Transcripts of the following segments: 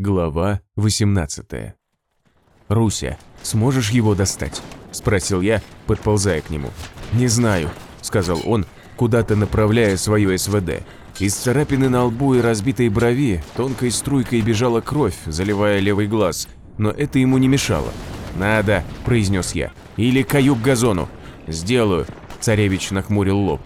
Глава 18 «Руся, сможешь его достать?» – спросил я, подползая к нему. «Не знаю», – сказал он, куда-то направляя свое СВД. Из царапины на лбу и разбитой брови тонкой струйкой бежала кровь, заливая левый глаз, но это ему не мешало. «Надо», – произнес я, – «или каю к газону». «Сделаю», – царевич нахмурил лоб.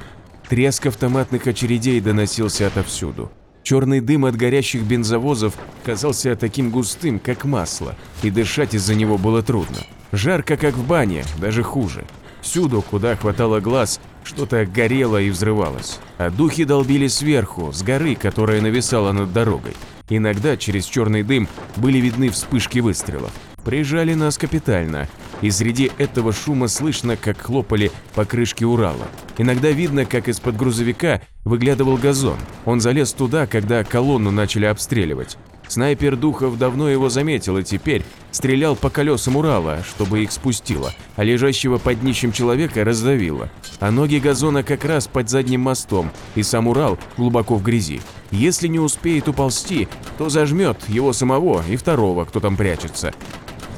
Треск автоматных очередей доносился отовсюду. Черный дым от горящих бензовозов казался таким густым, как масло, и дышать из-за него было трудно. Жарко, как в бане, даже хуже. Всюду, куда хватало глаз, что-то горело и взрывалось. А духи долбили сверху, с горы, которая нависала над дорогой. Иногда через черный дым были видны вспышки выстрелов. Прижали нас капитально, и среди этого шума слышно, как хлопали по крышке Урала. Иногда видно, как из-под грузовика выглядывал газон. Он залез туда, когда колонну начали обстреливать. Снайпер Духов давно его заметил и теперь стрелял по колесам Урала, чтобы их спустило, а лежащего под днищем человека раздавило. А ноги газона как раз под задним мостом, и сам Урал глубоко в грязи. Если не успеет уползти, то зажмет его самого и второго, кто там прячется.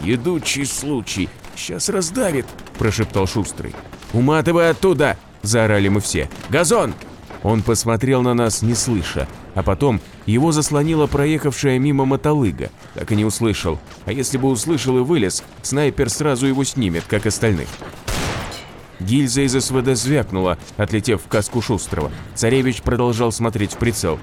«Едучий случай, сейчас раздавит», – прошептал Шустрый. «Уматывай оттуда!» – заорали мы все. «Газон!» Он посмотрел на нас, не слыша, а потом его заслонила проехавшая мимо мотолыга. Так и не услышал. А если бы услышал и вылез, снайпер сразу его снимет, как остальных. Гильза из СВД звякнула, отлетев в каску Шустрого. Царевич продолжал смотреть в прицел.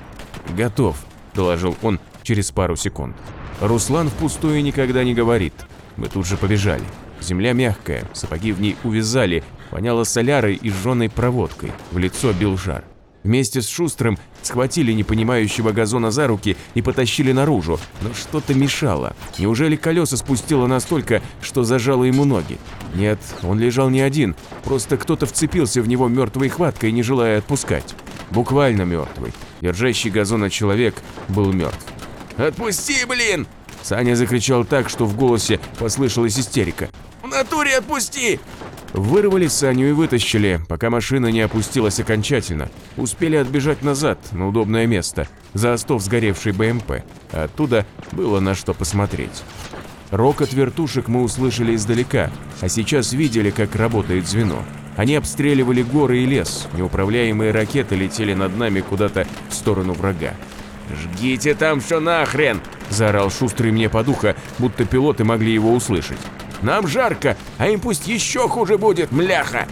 «Готов», – доложил он через пару секунд. Руслан впустую никогда не говорит. Мы тут же побежали. Земля мягкая, сапоги в ней увязали, воняло солярой и жженой проводкой, в лицо бил жар. Вместе с Шустрым схватили непонимающего газона за руки и потащили наружу, но что-то мешало. Неужели колеса спустило настолько, что зажало ему ноги? Нет, он лежал не один, просто кто-то вцепился в него мертвой хваткой, не желая отпускать. Буквально мертвый. Держащий газона человек был мертв. «Отпусти, блин!» Саня закричал так, что в голосе послышалась истерика. «В натуре отпусти!» Вырвали Саню и вытащили, пока машина не опустилась окончательно. Успели отбежать назад, на удобное место, за остов сгоревшей БМП. Оттуда было на что посмотреть. Рокот вертушек мы услышали издалека, а сейчас видели, как работает звено. Они обстреливали горы и лес, неуправляемые ракеты летели над нами куда-то в сторону врага. «Жгите там что нахрен!» – заорал Шустрый мне по ухо, будто пилоты могли его услышать. Нам жарко, а им пусть еще хуже будет, мляха!»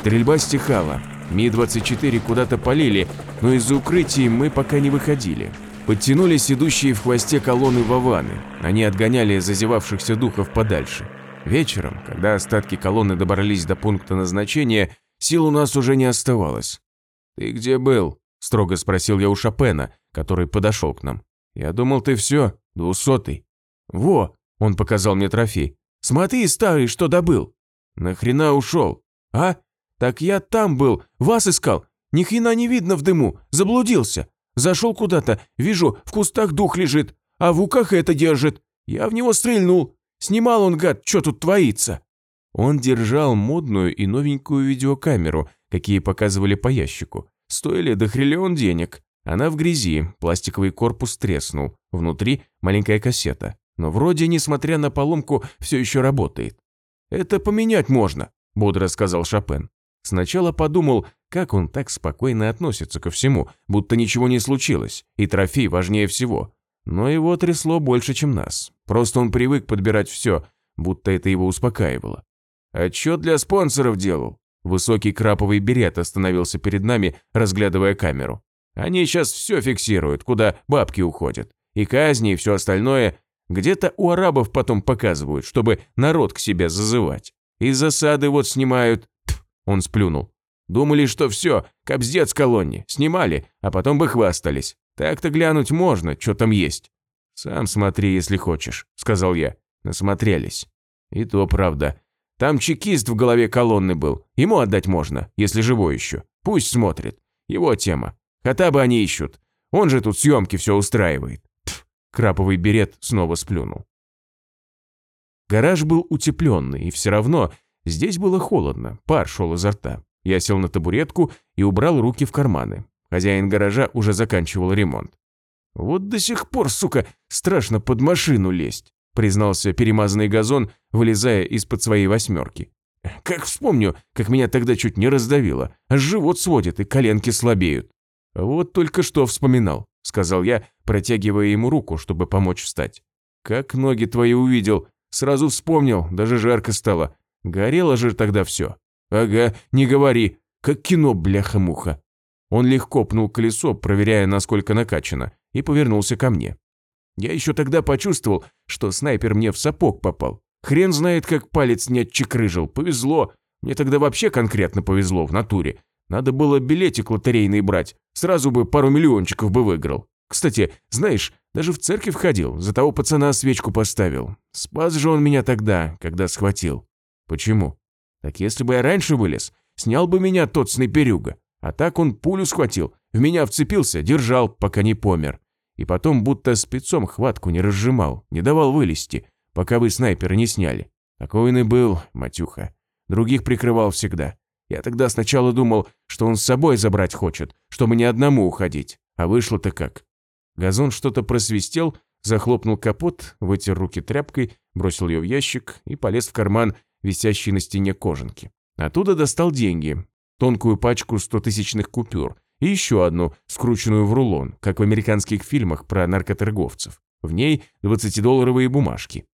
Стрельба стихала. Ми-24 куда-то полили, но из-за укрытий мы пока не выходили. Подтянулись идущие в хвосте колонны Вованы. Они отгоняли зазевавшихся духов подальше. Вечером, когда остатки колонны добрались до пункта назначения, сил у нас уже не оставалось. «Ты где был?» – строго спросил я у Шопена, который подошел к нам. «Я думал, ты все, двусотый». «Во!» – он показал мне трофей. Смотри, старый, что добыл. Нахрена ушел? А? Так я там был, вас искал. Ни хрена не видно в дыму, заблудился. Зашел куда-то, вижу, в кустах дух лежит, а в руках это держит. Я в него стрельнул. Снимал он, гад, что тут творится. Он держал модную и новенькую видеокамеру, какие показывали по ящику. Стоили до хриллион денег. Она в грязи, пластиковый корпус треснул, внутри маленькая кассета но вроде, несмотря на поломку, все еще работает. «Это поменять можно», – бодро сказал Шопен. Сначала подумал, как он так спокойно относится ко всему, будто ничего не случилось, и трофей важнее всего. Но его трясло больше, чем нас. Просто он привык подбирать все, будто это его успокаивало. Отчет для спонсоров делал. Высокий краповый берет остановился перед нами, разглядывая камеру. Они сейчас все фиксируют, куда бабки уходят. И казни, и все остальное, где-то у арабов потом показывают, чтобы народ к себе зазывать. И засады вот снимают. Тьф, он сплюнул. Думали, что все, кобздец колонне. Снимали, а потом бы хвастались. Так-то глянуть можно, что там есть. Сам смотри, если хочешь, сказал я. Насмотрелись. И то правда. Там чекист в голове колонны был. Ему отдать можно, если живой еще. Пусть смотрит. Его тема. Хотя бы они ищут. Он же тут съемки все устраивает. Краповый берет снова сплюнул. Гараж был утепленный, и все равно здесь было холодно, пар шел изо рта. Я сел на табуретку и убрал руки в карманы. Хозяин гаража уже заканчивал ремонт. Вот до сих пор, сука, страшно под машину лезть, признался перемазанный газон, вылезая из-под своей восьмерки. Как вспомню, как меня тогда чуть не раздавило, аж живот сводит и коленки слабеют. Вот только что вспоминал, сказал я, протягивая ему руку, чтобы помочь встать. Как ноги твои увидел, сразу вспомнил, даже жарко стало. Горело же тогда все. Ага, не говори, как кино, бляха-муха. Он легко пнул колесо, проверяя, насколько накачано, и повернулся ко мне. Я еще тогда почувствовал, что снайпер мне в сапог попал. Хрен знает, как палец не отчекрыжил. Повезло. Мне тогда вообще конкретно повезло в натуре. Надо было билетик лотерейный брать. Сразу бы пару миллиончиков бы выиграл. Кстати, знаешь, даже в церковь ходил, за того пацана свечку поставил. Спас же он меня тогда, когда схватил. Почему? Так если бы я раньше вылез, снял бы меня тот снайперюга. А так он пулю схватил, в меня вцепился, держал, пока не помер. И потом будто спецом хватку не разжимал, не давал вылезти, пока вы снайпера не сняли. Такой он и был, матюха. Других прикрывал всегда. Я тогда сначала думал, что он с собой забрать хочет, чтобы не одному уходить. А вышло-то как. Газон что-то просвистел, захлопнул капот, вытер руки тряпкой, бросил ее в ящик и полез в карман, висящий на стене кожанки. Оттуда достал деньги, тонкую пачку стотысячных купюр и еще одну, скрученную в рулон, как в американских фильмах про наркоторговцев. В ней 20-долларовые бумажки.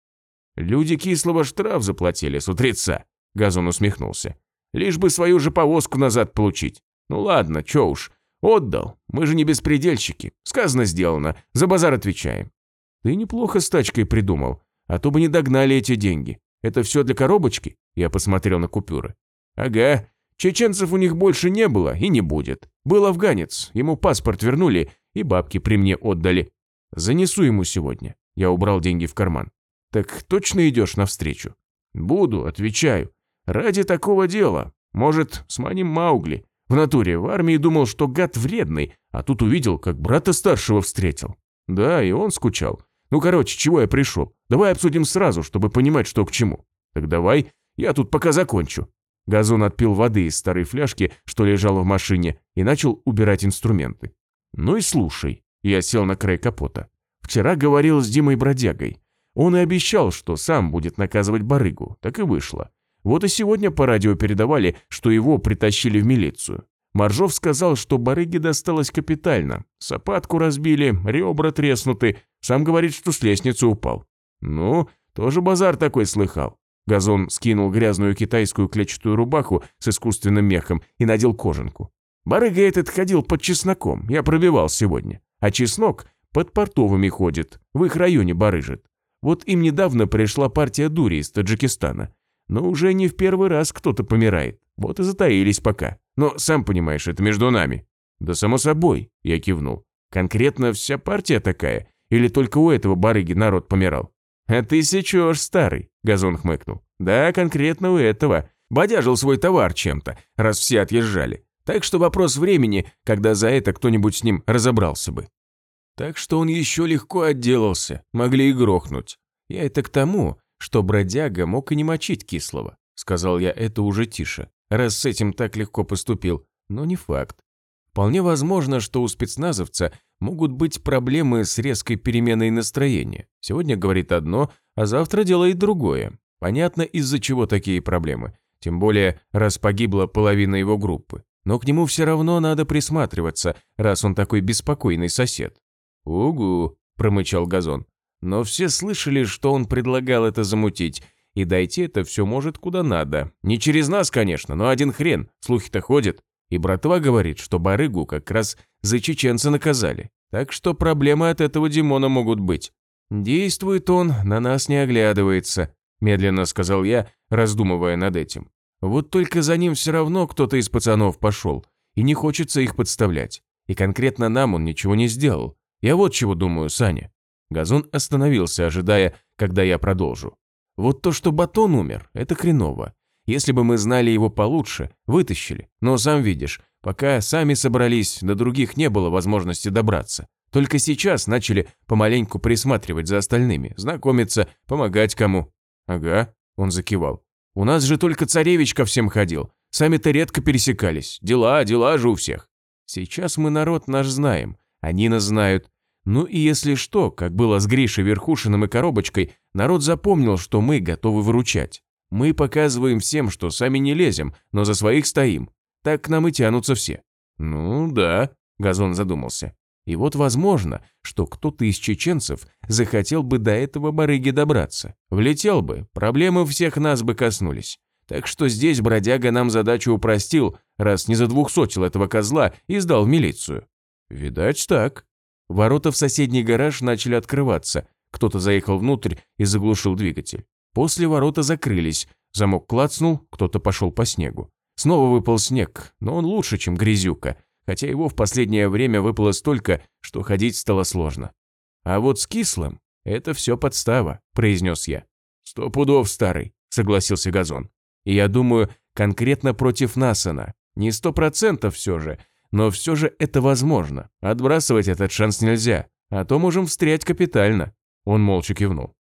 «Люди кислого штраф заплатили с утреца», – Газон усмехнулся. «Лишь бы свою же повозку назад получить. Ну ладно, чё уж, отдал. Мы же не беспредельщики. Сказано, сделано. За базар отвечаем». «Ты неплохо с тачкой придумал, а то бы не догнали эти деньги. Это все для коробочки?» Я посмотрел на купюры. «Ага. Чеченцев у них больше не было и не будет. Был афганец, ему паспорт вернули и бабки при мне отдали. Занесу ему сегодня». Я убрал деньги в карман. «Так точно идешь навстречу?» «Буду, отвечаю. Ради такого дела. Может, сманим Маугли. В натуре в армии думал, что гад вредный, а тут увидел, как брата старшего встретил. Да, и он скучал. Ну, короче, чего я пришел? Давай обсудим сразу, чтобы понимать, что к чему. Так давай, я тут пока закончу. Газон отпил воды из старой фляжки, что лежала в машине, и начал убирать инструменты. Ну и слушай, я сел на край капота. Вчера говорил с Димой Бродягой. Он и обещал, что сам будет наказывать барыгу, так и вышло. Вот и сегодня по радио передавали, что его притащили в милицию. Моржов сказал, что барыге досталось капитально. Сапатку разбили, ребра треснуты. Сам говорит, что с лестницы упал. Ну, тоже базар такой слыхал. Газон скинул грязную китайскую клетчатую рубаху с искусственным мехом и надел кожанку. Барыга этот ходил под чесноком, я пробивал сегодня. А чеснок под портовыми ходит, в их районе барыжит. Вот им недавно пришла партия дури из Таджикистана. Но уже не в первый раз кто-то помирает. Вот и затаились пока. Но, сам понимаешь, это между нами. Да само собой, я кивнул. Конкретно вся партия такая? Или только у этого барыги народ помирал? «А ты сечешь, старый», – Газон хмыкнул. «Да, конкретно у этого. Бодяжил свой товар чем-то, раз все отъезжали. Так что вопрос времени, когда за это кто-нибудь с ним разобрался бы». Так что он еще легко отделался, могли и грохнуть. Я это к тому, что бродяга мог и не мочить кислого. Сказал я это уже тише, раз с этим так легко поступил, но не факт. Вполне возможно, что у спецназовца могут быть проблемы с резкой переменой настроения. Сегодня говорит одно, а завтра делает другое. Понятно, из-за чего такие проблемы. Тем более, раз погибла половина его группы. Но к нему все равно надо присматриваться, раз он такой беспокойный сосед. «Угу», – промычал Газон. Но все слышали, что он предлагал это замутить, и дойти это все может куда надо. Не через нас, конечно, но один хрен, слухи-то ходят. И братва говорит, что барыгу как раз за чеченца наказали. Так что проблемы от этого Димона могут быть. Действует он, на нас не оглядывается, медленно сказал я, раздумывая над этим. Вот только за ним все равно кто-то из пацанов пошел, и не хочется их подставлять. И конкретно нам он ничего не сделал. Я вот чего думаю, Саня. Газон остановился, ожидая, когда я продолжу. Вот то, что Батон умер, это хреново. Если бы мы знали его получше, вытащили. Но сам видишь, пока сами собрались, до других не было возможности добраться. Только сейчас начали помаленьку присматривать за остальными, знакомиться, помогать кому. Ага, он закивал. У нас же только царевич ко всем ходил. Сами-то редко пересекались. Дела, дела же у всех. Сейчас мы народ наш знаем. Они нас знают. Ну и если что, как было с Гришей Верхушиным и Коробочкой, народ запомнил, что мы готовы выручать. Мы показываем всем, что сами не лезем, но за своих стоим. Так к нам и тянутся все. Ну да, Газон задумался. И вот возможно, что кто-то из чеченцев захотел бы до этого барыги добраться. Влетел бы, проблемы всех нас бы коснулись. Так что здесь бродяга нам задачу упростил, раз не задвухсотил этого козла и сдал в милицию. Видать так. Ворота в соседний гараж начали открываться. Кто-то заехал внутрь и заглушил двигатель. После ворота закрылись, замок клацнул, кто-то пошел по снегу. Снова выпал снег, но он лучше, чем грязюка, хотя его в последнее время выпало столько, что ходить стало сложно. А вот с кислым это все подстава, произнес я. Сто пудов старый, согласился Газон. И я думаю, конкретно против нас она. Не сто процентов все же, но все же это возможно. Отбрасывать этот шанс нельзя, а то можем встрять капитально. Он молча кивнул.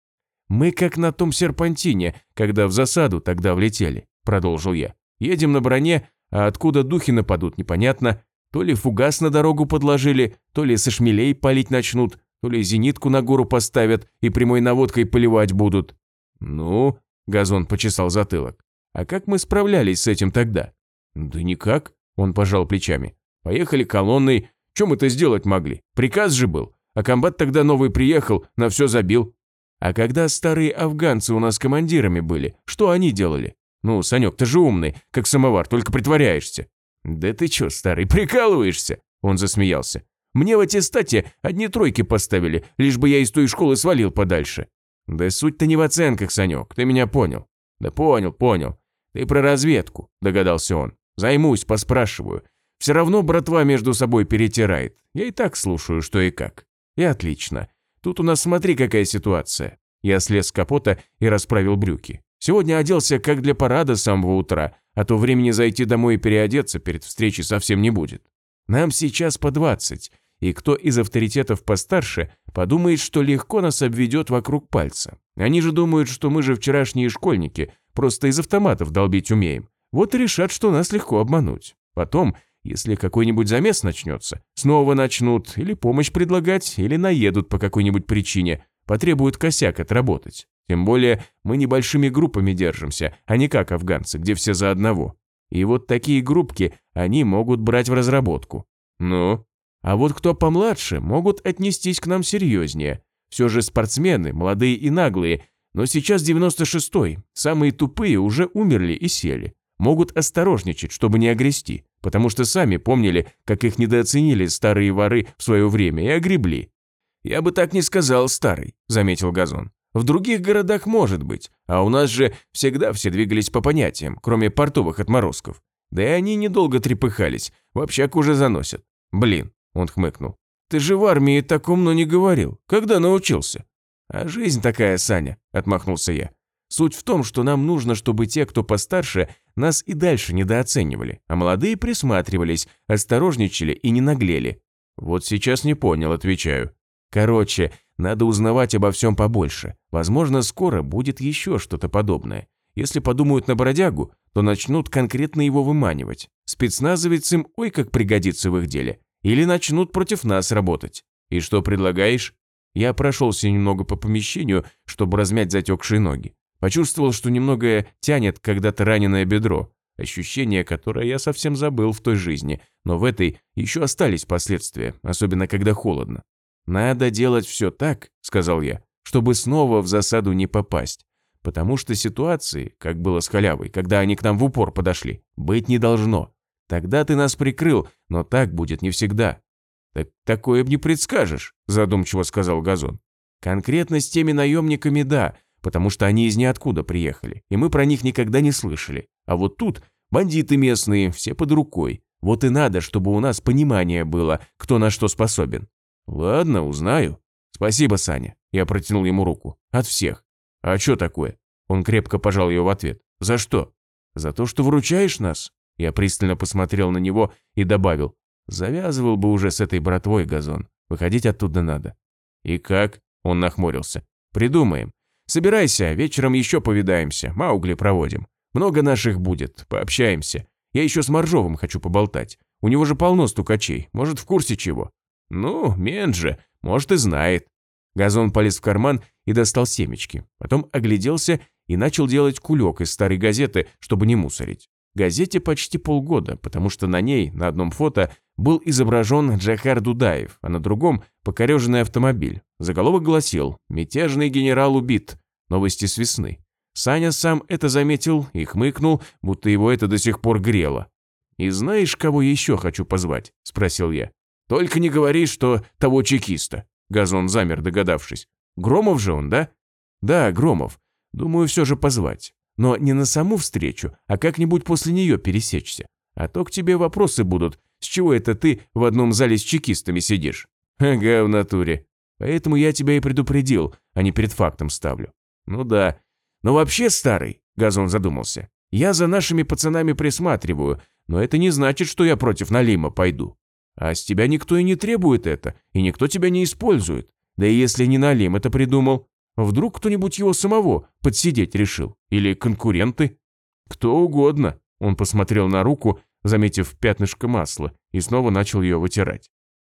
«Мы как на том серпантине, когда в засаду тогда влетели», – продолжил я. «Едем на броне, а откуда духи нападут, непонятно. То ли фугас на дорогу подложили, то ли со шмелей палить начнут, то ли зенитку на гору поставят и прямой наводкой поливать будут. Ну, Газон почесал затылок. А как мы справлялись с этим тогда? Да никак, он пожал плечами. Поехали колонной, чем мы-то сделать могли? Приказ же был. А комбат тогда новый приехал, на все забил. А когда старые афганцы у нас командирами были, что они делали? Ну, Санек, ты же умный, как самовар, только притворяешься. «Да ты чё, старый, прикалываешься?» Он засмеялся. «Мне в аттестате одни тройки поставили, лишь бы я из той школы свалил подальше». «Да суть-то не в оценках, Санек, ты меня понял». «Да понял, понял. Ты про разведку», – догадался он. «Займусь, поспрашиваю. Все равно братва между собой перетирает. Я и так слушаю, что и как». «И отлично. Тут у нас смотри, какая ситуация». Я слез с капота и расправил брюки. Сегодня оделся как для парада с самого утра, а то времени зайти домой и переодеться перед встречей совсем не будет. Нам сейчас по 20, и кто из авторитетов постарше подумает, что легко нас обведет вокруг пальца. Они же думают, что мы же вчерашние школьники, просто из автоматов долбить умеем. Вот и решат, что нас легко обмануть. Потом, если какой-нибудь замес начнется, снова начнут или помощь предлагать, или наедут по какой-нибудь причине, потребуют косяк отработать. Тем более мы небольшими группами держимся, а не как афганцы, где все за одного. И вот такие группки они могут брать в разработку. Ну, а вот кто помладше, могут отнестись к нам серьезнее. Все же спортсмены, молодые и наглые, но сейчас 96-й, самые тупые уже умерли и сели. Могут осторожничать, чтобы не огрести, потому что сами помнили, как их недооценили старые воры в свое время и огребли. «Я бы так не сказал, старый», – заметил Газон. В других городах может быть, а у нас же всегда все двигались по понятиям, кроме портовых отморозков. Да и они недолго трепыхались, в общак уже заносят. Блин, он хмыкнул. Ты же в армии так умно не говорил. Когда научился? А жизнь такая, Саня, отмахнулся я. Суть в том, что нам нужно, чтобы те, кто постарше, нас и дальше недооценивали, а молодые присматривались, осторожничали и не наглели. Вот сейчас не понял, отвечаю. Короче, надо узнавать обо всем побольше. Возможно, скоро будет еще что-то подобное. Если подумают на бродягу, то начнут конкретно его выманивать. Спецназовец им ой как пригодится в их деле. Или начнут против нас работать. И что предлагаешь? Я прошелся немного по помещению, чтобы размять затекшие ноги. Почувствовал, что немного тянет когда-то раненое бедро. Ощущение, которое я совсем забыл в той жизни, но в этой еще остались последствия, особенно когда холодно. «Надо делать все так», – сказал я, – «чтобы снова в засаду не попасть. Потому что ситуации, как было с халявой, когда они к нам в упор подошли, быть не должно. Тогда ты нас прикрыл, но так будет не всегда». «Так такое б не предскажешь», – задумчиво сказал Газон. «Конкретно с теми наемниками – да, потому что они из ниоткуда приехали, и мы про них никогда не слышали. А вот тут бандиты местные, все под рукой. Вот и надо, чтобы у нас понимание было, кто на что способен. «Ладно, узнаю». «Спасибо, Саня». Я протянул ему руку. «От всех». «А что такое?» Он крепко пожал ее в ответ. «За что?» «За то, что выручаешь нас?» Я пристально посмотрел на него и добавил. «Завязывал бы уже с этой братвой газон. Выходить оттуда надо». «И как?» Он нахмурился. «Придумаем. Собирайся, вечером еще повидаемся, Маугли проводим. Много наших будет, пообщаемся. Я еще с Моржовым хочу поболтать. У него же полно стукачей, может, в курсе чего. «Ну, Менджи, Может и знает. Газон полез в карман и достал семечки. Потом огляделся и начал делать кулек из старой газеты, чтобы не мусорить. Газете почти полгода, потому что на ней, на одном фото, был изображен Джахар Дудаев, а на другом – покореженный автомобиль. Заголовок гласил «Мятежный генерал убит. Новости с весны». Саня сам это заметил и хмыкнул, будто его это до сих пор грело. «И знаешь, кого еще хочу позвать?» – спросил я. «Только не говори, что того чекиста». Газон замер, догадавшись. «Громов же он, да?» «Да, Громов. Думаю, все же позвать. Но не на саму встречу, а как-нибудь после нее пересечься. А то к тебе вопросы будут, с чего это ты в одном зале с чекистами сидишь? Ага, в натуре. Поэтому я тебя и предупредил, а не перед фактом ставлю. Ну да. Но вообще, старый, Газон задумался, я за нашими пацанами присматриваю, но это не значит, что я против Налима пойду. А с тебя никто и не требует это, и никто тебя не использует. Да и если не Налим это придумал, вдруг кто-нибудь его самого подсидеть решил? Или конкуренты? Кто угодно. Он посмотрел на руку, заметив пятнышко масла, и снова начал ее вытирать.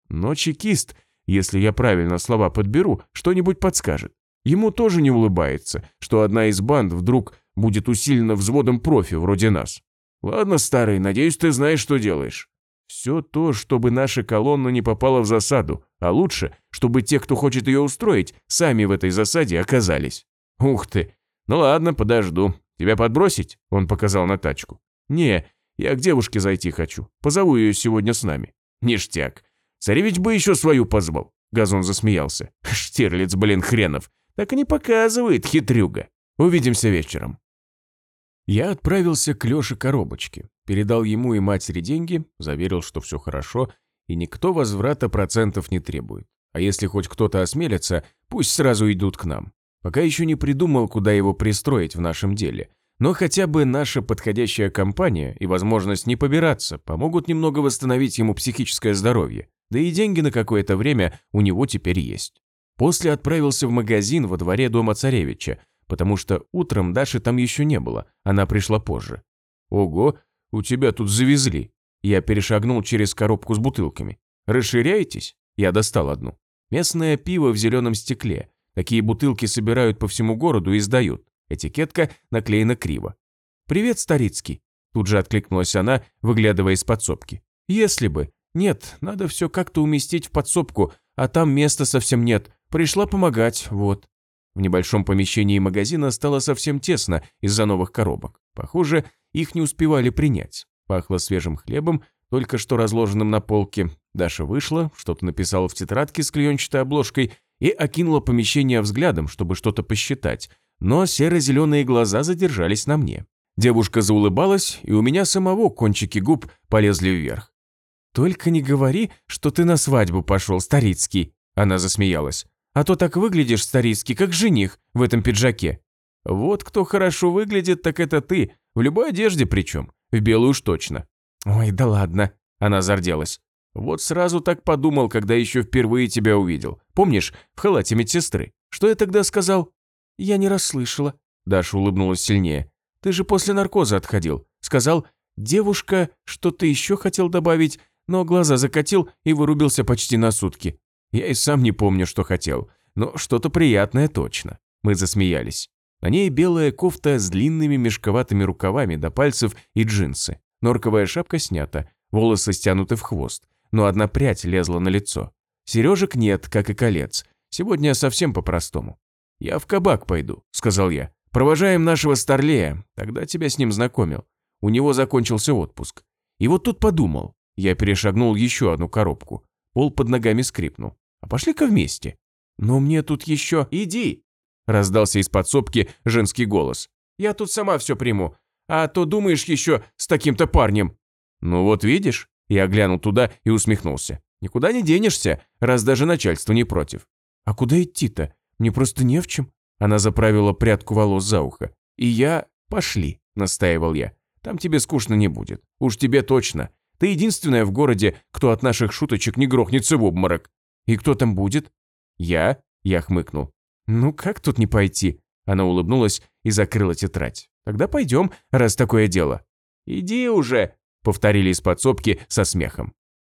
Но чекист, если я правильно слова подберу, что-нибудь подскажет. Ему тоже не улыбается, что одна из банд вдруг будет усилена взводом профи вроде нас. Ладно, старый, надеюсь, ты знаешь, что делаешь. Все то, чтобы наша колонна не попала в засаду, а лучше, чтобы те, кто хочет ее устроить, сами в этой засаде оказались. Ух ты. Ну ладно, подожду. Тебя подбросить? Он показал на тачку. Не, я к девушке зайти хочу. Позову ее сегодня с нами. Ништяк. Царевич бы еще свою позвал. Газон засмеялся. Штирлиц, блин, хренов. Так и не показывает, хитрюга. Увидимся вечером. Я отправился к Лёше коробочке, передал ему и матери деньги, заверил, что все хорошо, и никто возврата процентов не требует. А если хоть кто-то осмелится, пусть сразу идут к нам. Пока еще не придумал, куда его пристроить в нашем деле. Но хотя бы наша подходящая компания и возможность не побираться помогут немного восстановить ему психическое здоровье. Да и деньги на какое-то время у него теперь есть. После отправился в магазин во дворе дома царевича, потому что утром Даши там еще не было, она пришла позже. «Ого, у тебя тут завезли!» Я перешагнул через коробку с бутылками. «Расширяетесь?» Я достал одну. Местное пиво в зеленом стекле. Такие бутылки собирают по всему городу и сдают. Этикетка наклеена криво. «Привет, Старицкий!» Тут же откликнулась она, выглядывая из подсобки. «Если бы. Нет, надо все как-то уместить в подсобку, а там места совсем нет. Пришла помогать, вот». В небольшом помещении магазина стало совсем тесно из-за новых коробок. Похоже, их не успевали принять. Пахло свежим хлебом, только что разложенным на полке. Даша вышла, что-то написала в тетрадке с клеенчатой обложкой и окинула помещение взглядом, чтобы что-то посчитать, но серо-зеленые глаза задержались на мне. Девушка заулыбалась, и у меня самого кончики губ полезли вверх. «Только не говори, что ты на свадьбу пошел, Старицкий», – она засмеялась. «А то так выглядишь, Старицкий, как жених в этом пиджаке». «Вот кто хорошо выглядит, так это ты, в любой одежде причем, в белую уж точно». «Ой, да ладно», – она зарделась. «Вот сразу так подумал, когда еще впервые тебя увидел. Помнишь, в халате медсестры? Что я тогда сказал?» «Я не расслышала», – Даша улыбнулась сильнее. «Ты же после наркоза отходил. Сказал, девушка, что-то еще хотел добавить, но глаза закатил и вырубился почти на сутки. Я и сам не помню, что хотел, но что-то приятное точно». Мы засмеялись. На ней белая кофта с длинными мешковатыми рукавами до пальцев и джинсы. Норковая шапка снята, волосы стянуты в хвост, но одна прядь лезла на лицо. Сережек нет, как и колец. Сегодня совсем по-простому. «Я в кабак пойду», – сказал я. «Провожаем нашего Старлея, тогда тебя с ним знакомил. У него закончился отпуск. И вот тут подумал. Я перешагнул еще одну коробку. Пол под ногами скрипнул. А пошли-ка вместе. Но мне тут еще... Иди!» Раздался из подсобки женский голос. «Я тут сама все приму. А то думаешь еще с таким-то парнем». «Ну вот видишь?» Я глянул туда и усмехнулся. «Никуда не денешься, раз даже начальство не против». «А куда идти-то? Мне просто не в чем». Она заправила прядку волос за ухо. «И я... Пошли», – настаивал я. «Там тебе скучно не будет. Уж тебе точно. Ты единственная в городе, кто от наших шуточек не грохнется в обморок. И кто там будет?» «Я?» – я хмыкнул. «Ну как тут не пойти?» Она улыбнулась и закрыла тетрадь. «Тогда пойдем, раз такое дело». «Иди уже», – повторили из подсобки со смехом.